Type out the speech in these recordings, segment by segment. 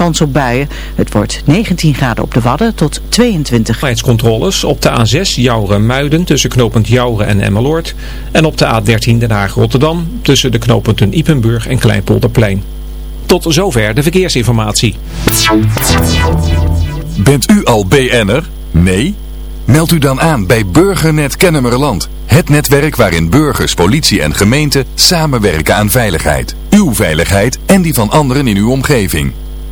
kans op buien. Het wordt 19 graden op de Wadden tot 22 Controles op de A6 Jouren-Muiden tussen knooppunt Jouren en Emmeloord. En op de A13 Den Haag-Rotterdam tussen de knooppunten Ipenburg en Kleinpolderplein. Tot zover de verkeersinformatie. Bent u al BN'er? Nee? Meld u dan aan bij Burgernet Kennemerland. Het netwerk waarin burgers, politie en gemeente samenwerken aan veiligheid. Uw veiligheid en die van anderen in uw omgeving.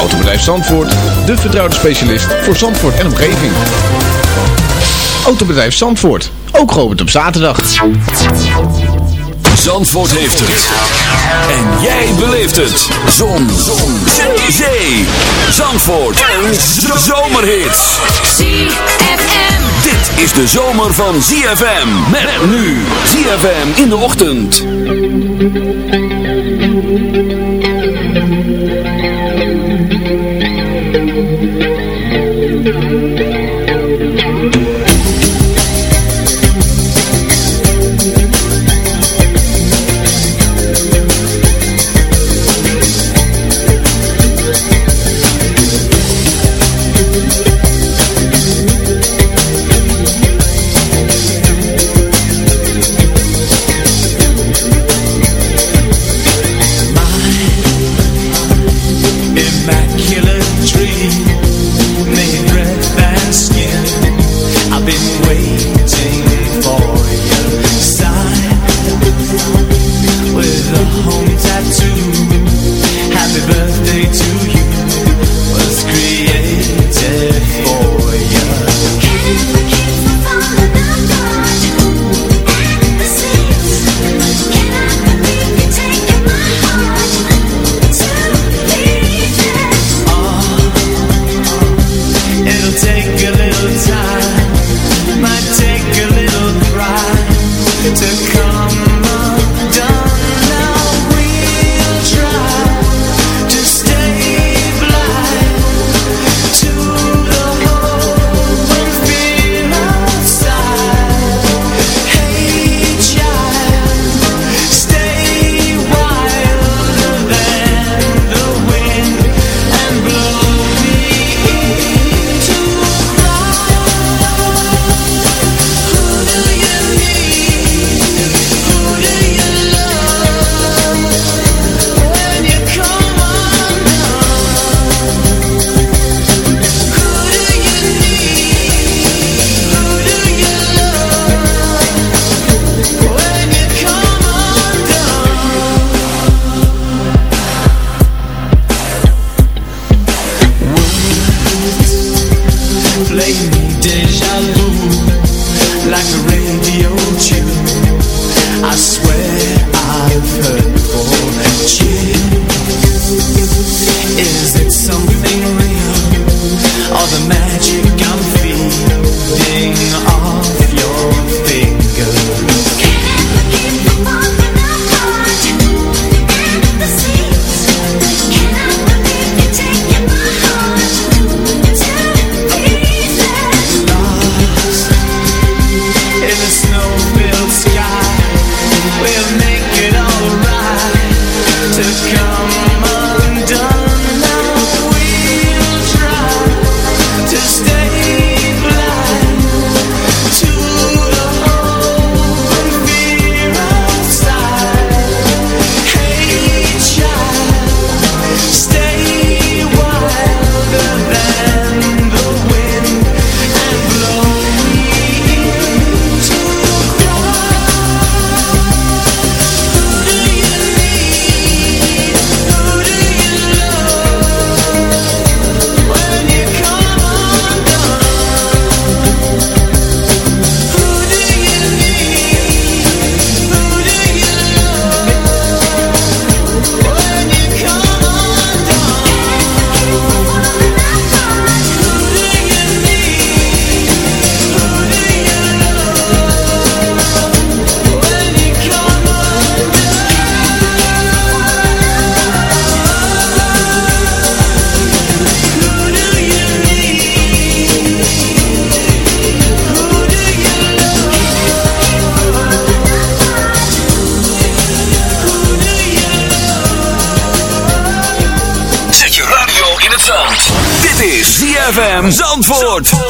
Autobedrijf Zandvoort, de vertrouwde specialist voor Zandvoort en omgeving. Autobedrijf Zandvoort, ook geopend op zaterdag. Zandvoort heeft het. En jij beleeft het. Zon. Zon. Zee. Zee. Zandvoort. Een zomerhit. ZFM. Dit is de zomer van ZFM. Met nu. ZFM in de ochtend. ZFM Zandvoort.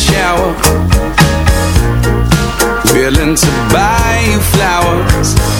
shower. Willing to buy you flowers.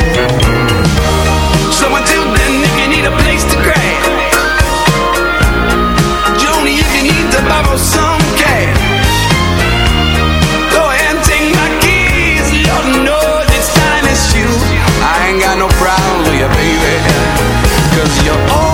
Cause you're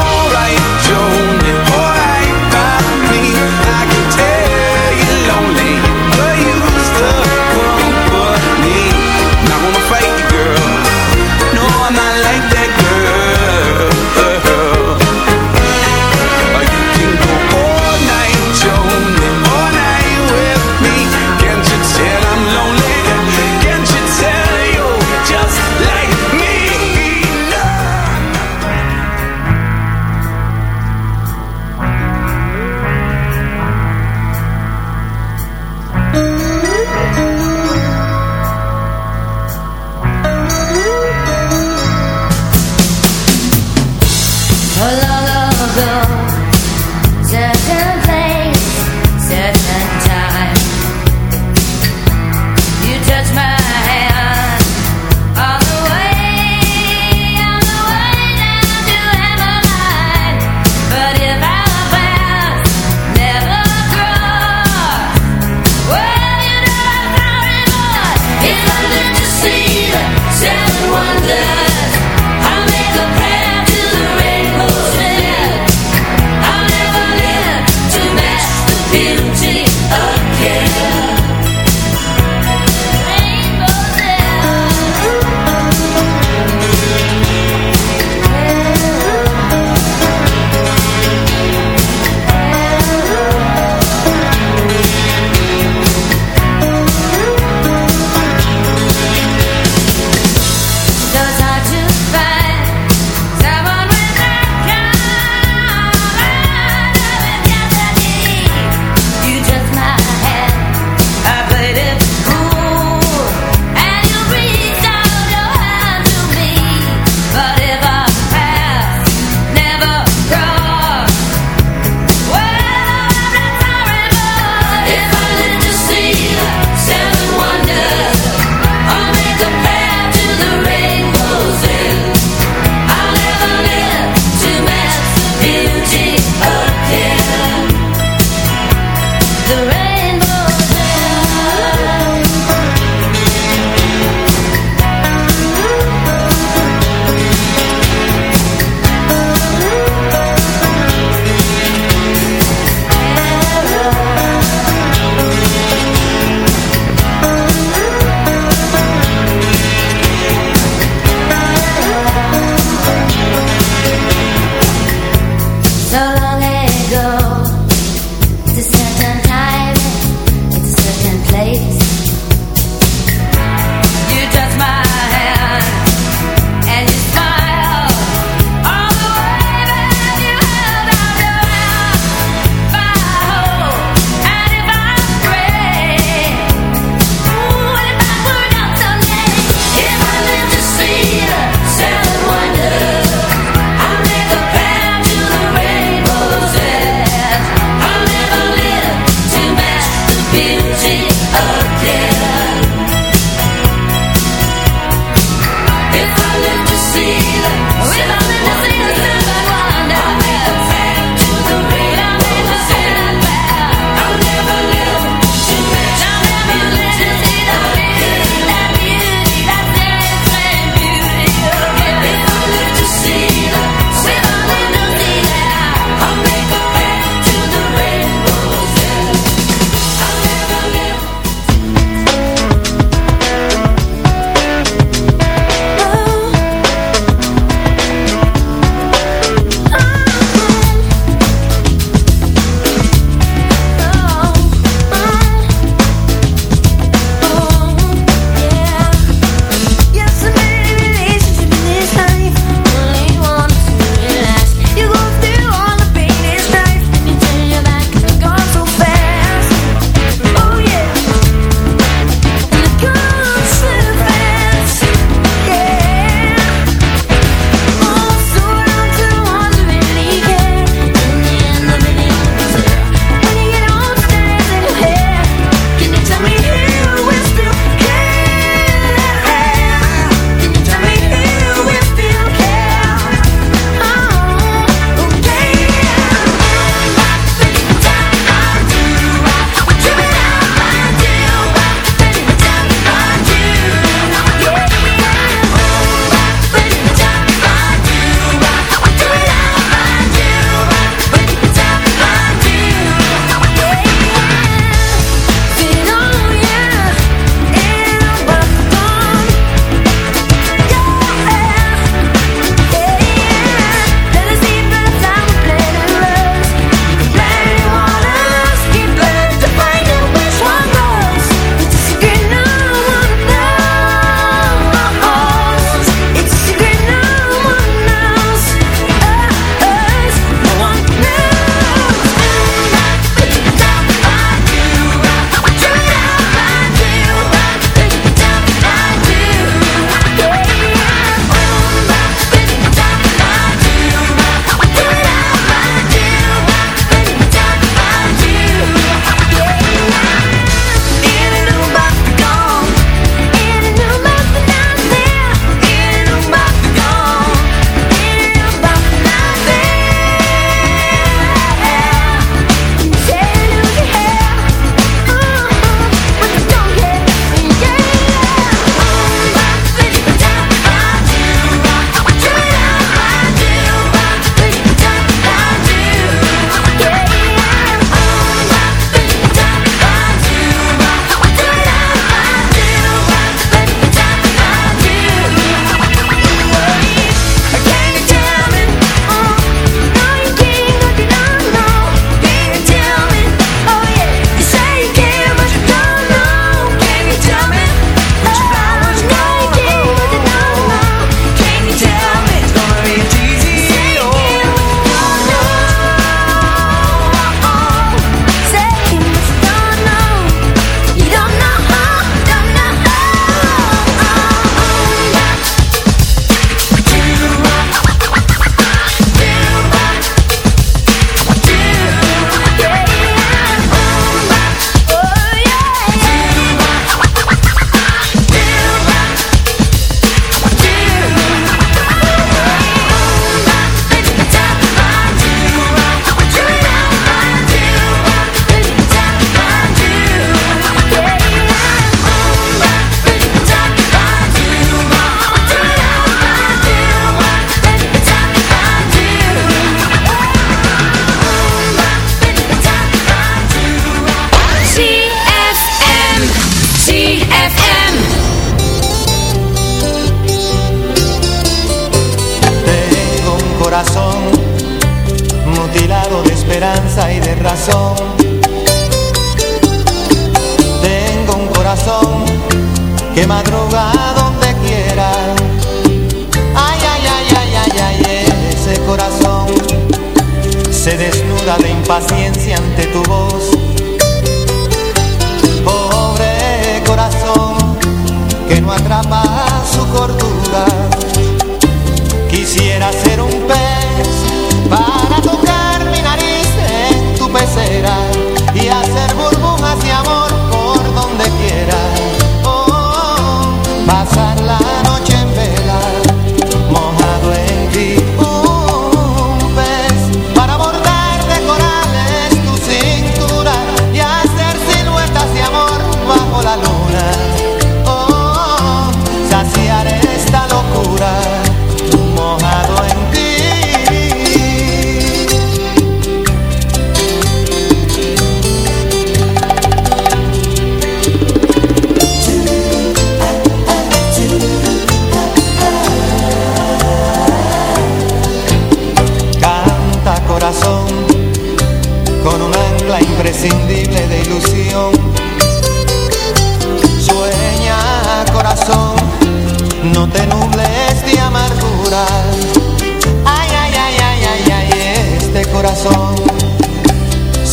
que madruga donde quiera. Ay, ay, ay, ay, ay, ay, ese corazón se desnuda de impaciencia ante tu voz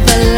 the.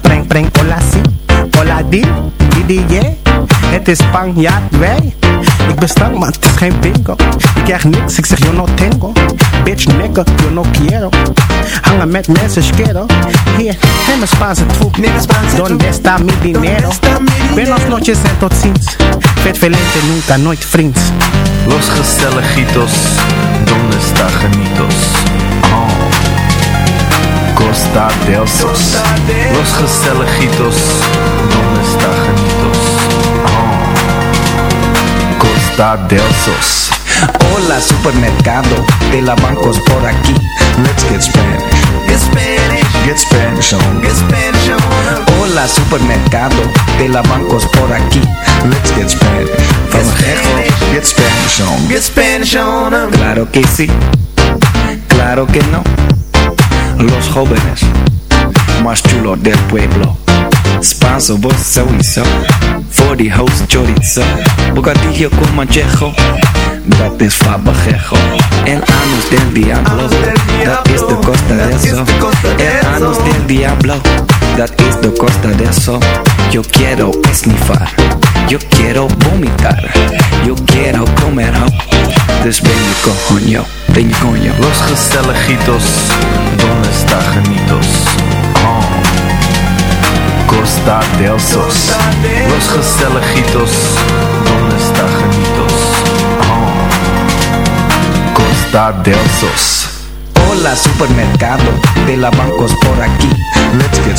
Preng, preng, hola si. Hola di, di, di, yeah. Het is Spanjaard, wij. Ik ben stank, maar het is geen bingo. Ik krijg niks, ik zeg yo no tengo. Bitch, nigga, yo no quiero. Hangen met mensen, schero. Hier, neem een Spaanse troep. Donde está mi dinero? Buenos noches en tot ziens. Vet velente, nunca, nooit vriends. Los gezelligitos, donde está genitos? Oh. Costa del Sos. Los gezelligitos, donde está genitos? Oh. Costa del Sos. Hola supermercado de la bancos por aquí. Let's get Spanish. Get Spanish. Get Spanish on. Get Spanish on. Hola supermercado de la bancos por aquí. Let's get Spanish. From Get Get Spanish on. Get Spanish on. Claro que sí. Claro que no. Los jóvenes más chulos del pueblo. Spanso, vos. Voor die host chorizo. Bocadillo con manchejo. Dat is fabajejo. El anus del diablo. Dat is de costa de eso. El anus del diablo. Dat is de costa de eso. Yo quiero esnifar. Yo quiero vomitar. Yo quiero comer. Dus ben je coño. Ben je coño. Los gezelligitos, donde está genitos? Oh. Costa del Sos. Los gezelligitos, donde está genitos? Oh. Costa del Sos. Hola supermercado de la bancos por aquí. Let's get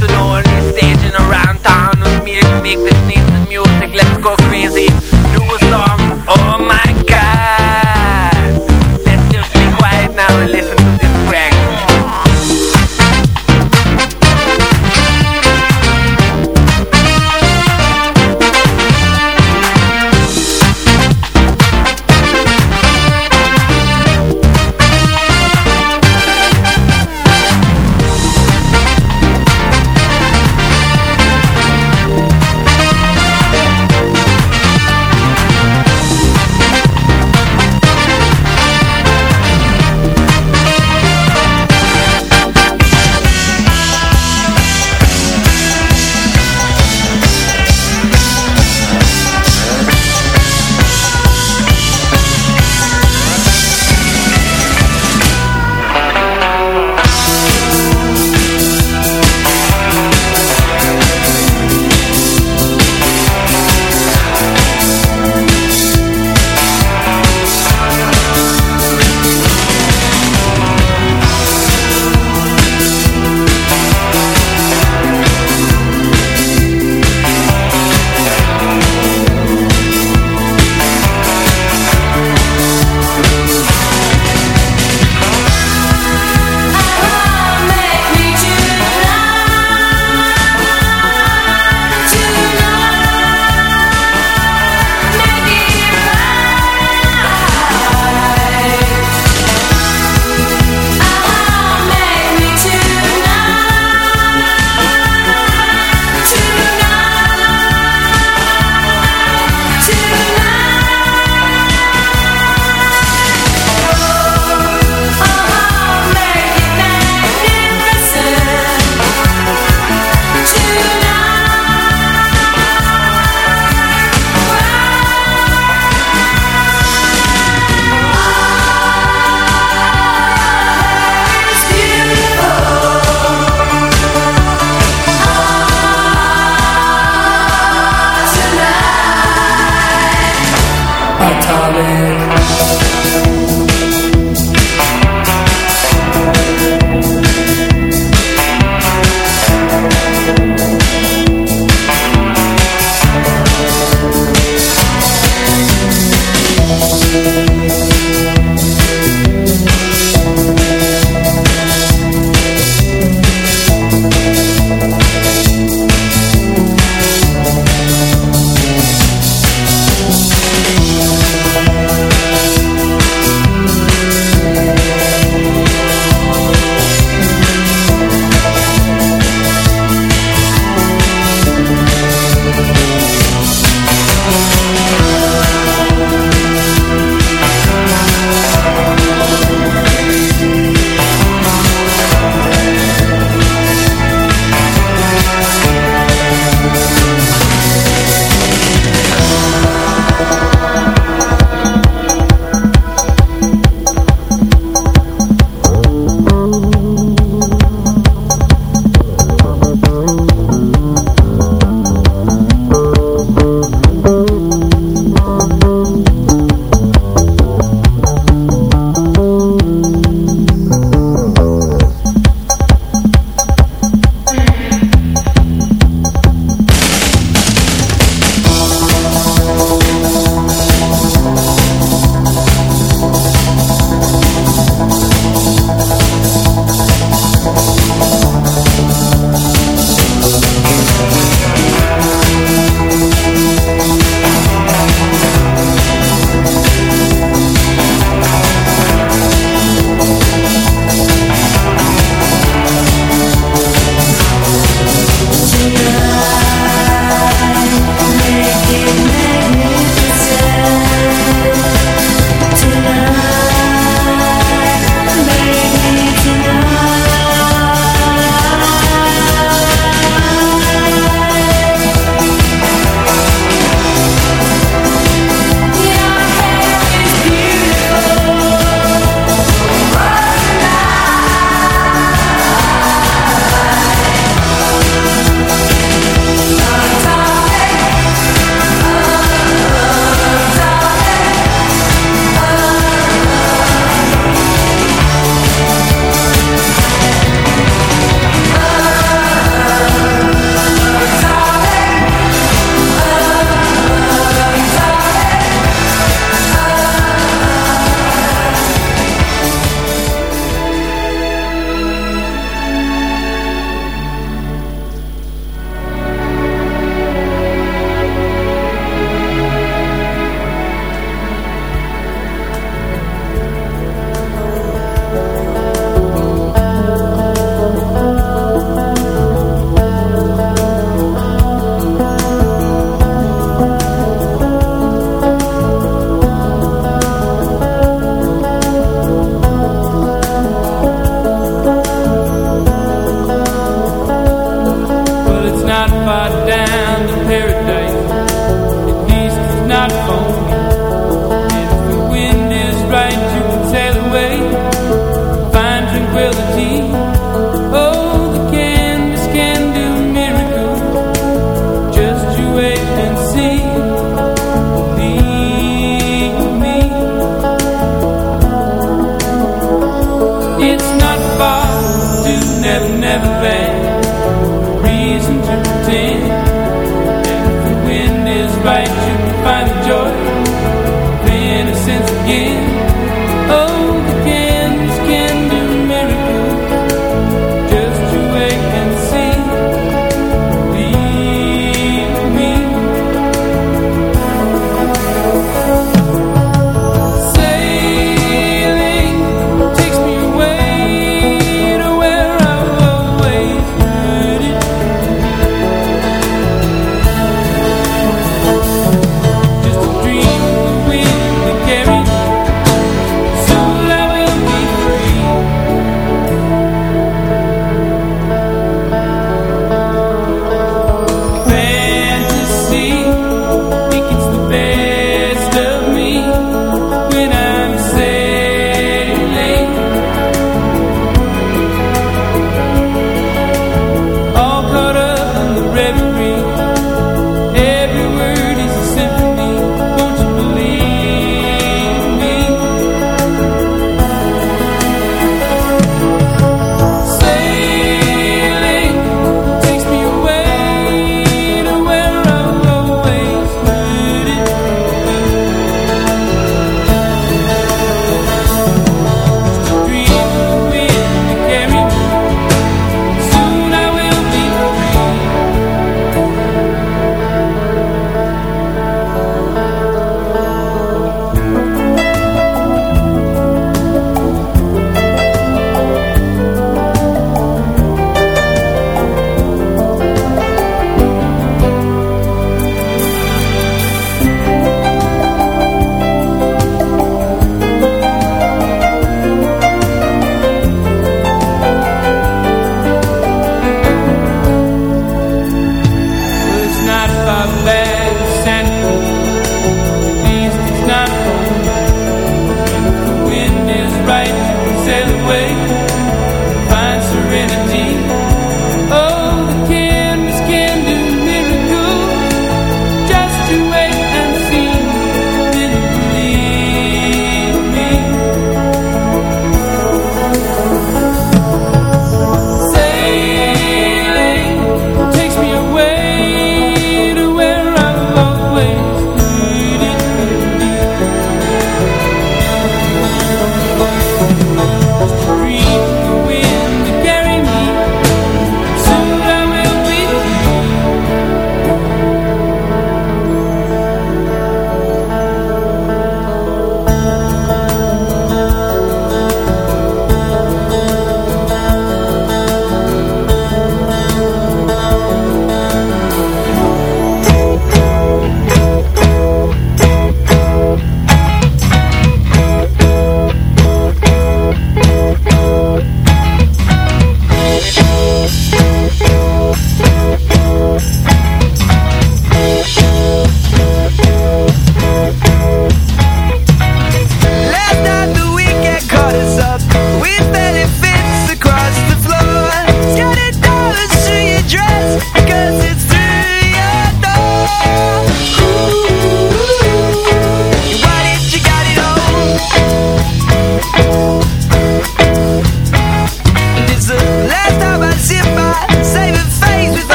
the only around town with me to make this nice music? Let's go crazy. Do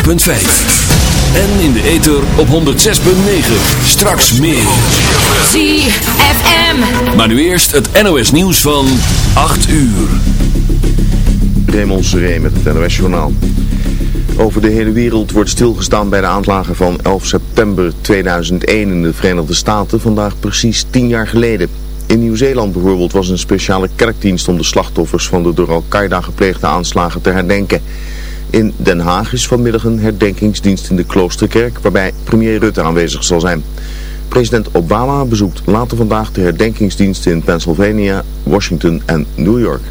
104.5. En in de ether op 106.9. Straks meer. ZFM. Maar nu eerst het NOS nieuws van 8 uur. Raymond Seré met het NOS Journaal. Over de hele wereld wordt stilgestaan bij de aanslagen van 11 september 2001 in de Verenigde Staten, vandaag precies 10 jaar geleden. In Nieuw-Zeeland bijvoorbeeld was een speciale kerkdienst om de slachtoffers van de door Al-Qaeda gepleegde aanslagen te herdenken. In Den Haag is vanmiddag een herdenkingsdienst in de Kloosterkerk waarbij premier Rutte aanwezig zal zijn. President Obama bezoekt later vandaag de herdenkingsdiensten in Pennsylvania, Washington en New York.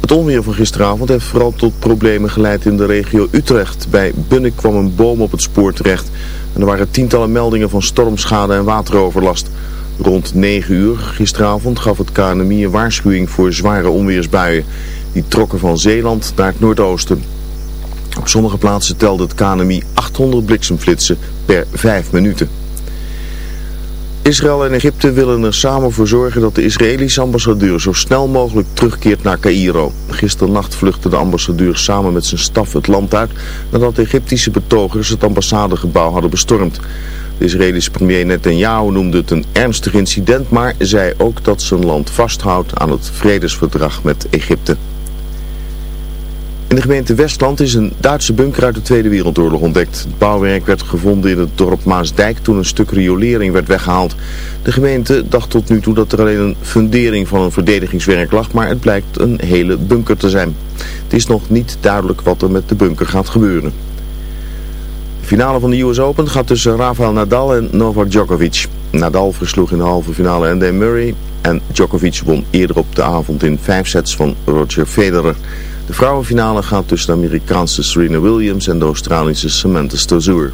Het onweer van gisteravond heeft vooral tot problemen geleid in de regio Utrecht. Bij Bunnik kwam een boom op het spoor terecht en er waren tientallen meldingen van stormschade en wateroverlast. Rond 9 uur gisteravond gaf het KNMI een waarschuwing voor zware onweersbuien. Die trokken van Zeeland naar het noordoosten. Op sommige plaatsen telde het KNMI 800 bliksemflitsen per 5 minuten. Israël en Egypte willen er samen voor zorgen dat de Israëlische ambassadeur zo snel mogelijk terugkeert naar Cairo. Gisternacht vluchtte de ambassadeur samen met zijn staf het land uit nadat Egyptische betogers het ambassadegebouw hadden bestormd. De Israëlische premier Netanyahu noemde het een ernstig incident, maar zei ook dat zijn land vasthoudt aan het vredesverdrag met Egypte. In de gemeente Westland is een Duitse bunker uit de Tweede Wereldoorlog ontdekt. Het bouwwerk werd gevonden in het dorp Maasdijk toen een stuk riolering werd weggehaald. De gemeente dacht tot nu toe dat er alleen een fundering van een verdedigingswerk lag, maar het blijkt een hele bunker te zijn. Het is nog niet duidelijk wat er met de bunker gaat gebeuren. De finale van de US Open gaat tussen Rafael Nadal en Novak Djokovic. Nadal versloeg in de halve finale Andy Murray en Djokovic won eerder op de avond in vijf sets van Roger Federer. De vrouwenfinale gaat tussen de Amerikaanse Serena Williams en de Australische Samantha Stosur.